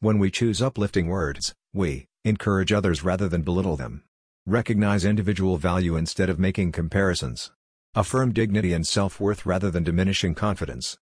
When we choose uplifting words, we encourage others rather than belittle them. Recognize individual value instead of making comparisons. Affirm dignity and self-worth rather than diminishing confidence.